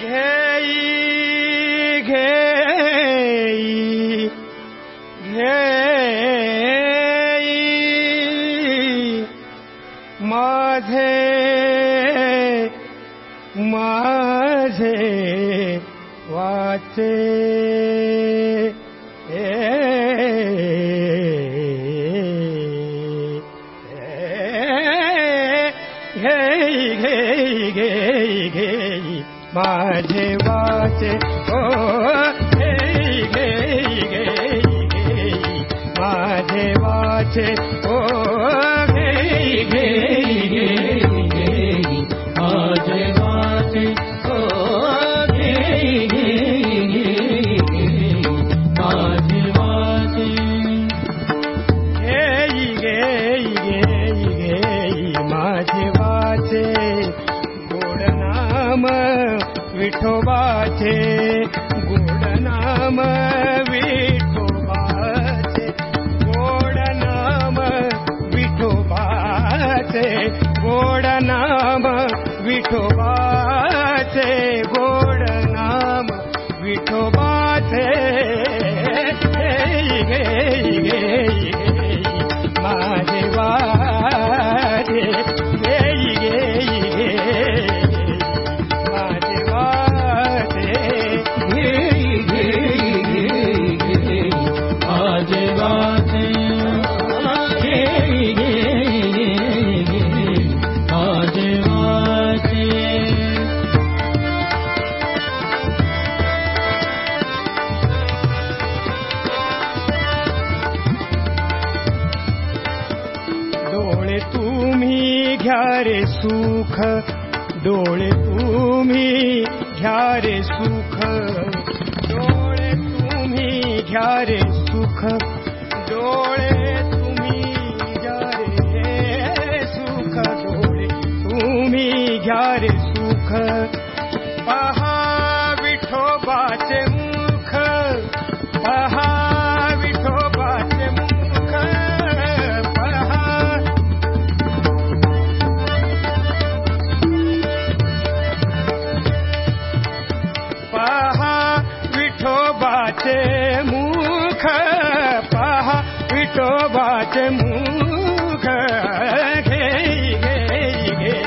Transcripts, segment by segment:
घेई घेई घेई। माझे माझे वाचे। मा एे गे माझे वाचे ओ गे गे गे गे माझे वाचे ओ गे गे गे ಮಮ घ्या रे सुख डोळे तुम्ही घ्या रे सुख डोळे तुम्ही घ्या रे सुख. बाचे मुख, पहा पिटो बाचे मुख। घे घे घे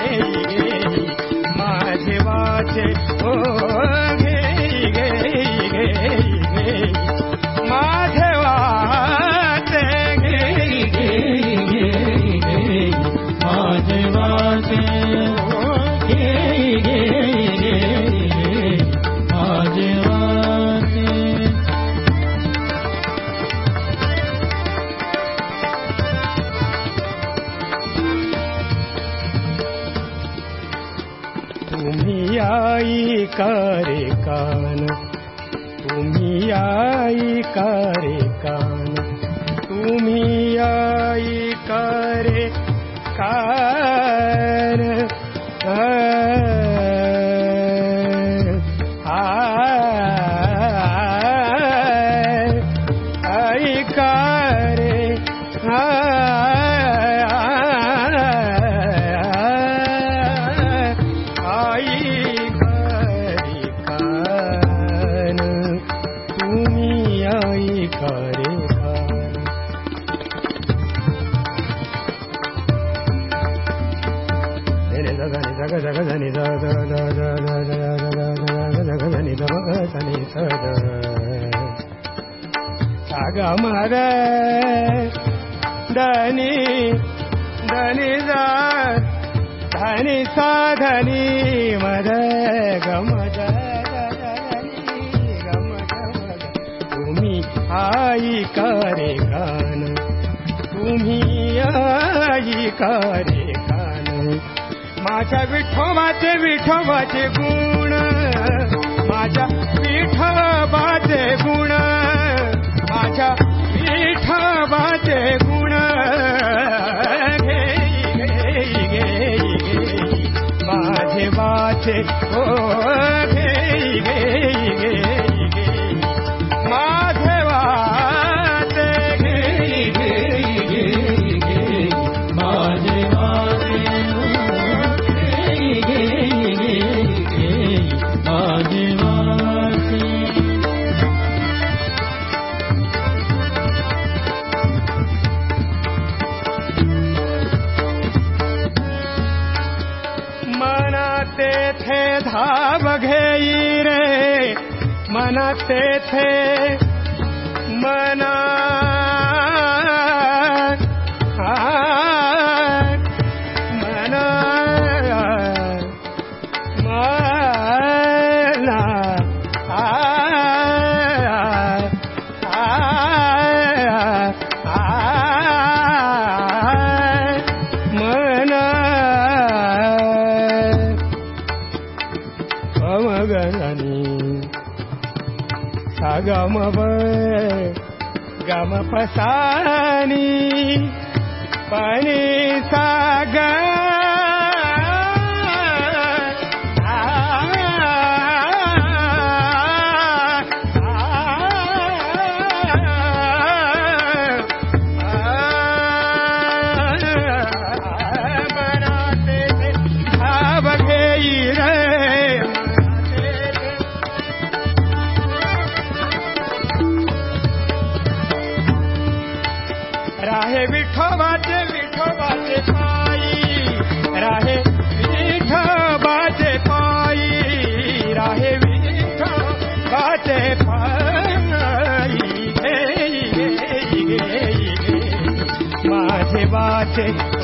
माझे वाचे ओ, घे घे घे घे। माझे वाचे घे घे घे माझे वाचे कारे कान तुम्ही आई कारे कान तुम्ही आई कारे कान ग धनि धनि धनि सा धनी मम दी गम आई करे गान तुम्ही आई करे गान माझ्या विठोबाचे विठोबाचे गुण. मनाते थे मना गम गम पनि विठोबाचे पायी माझे वाचे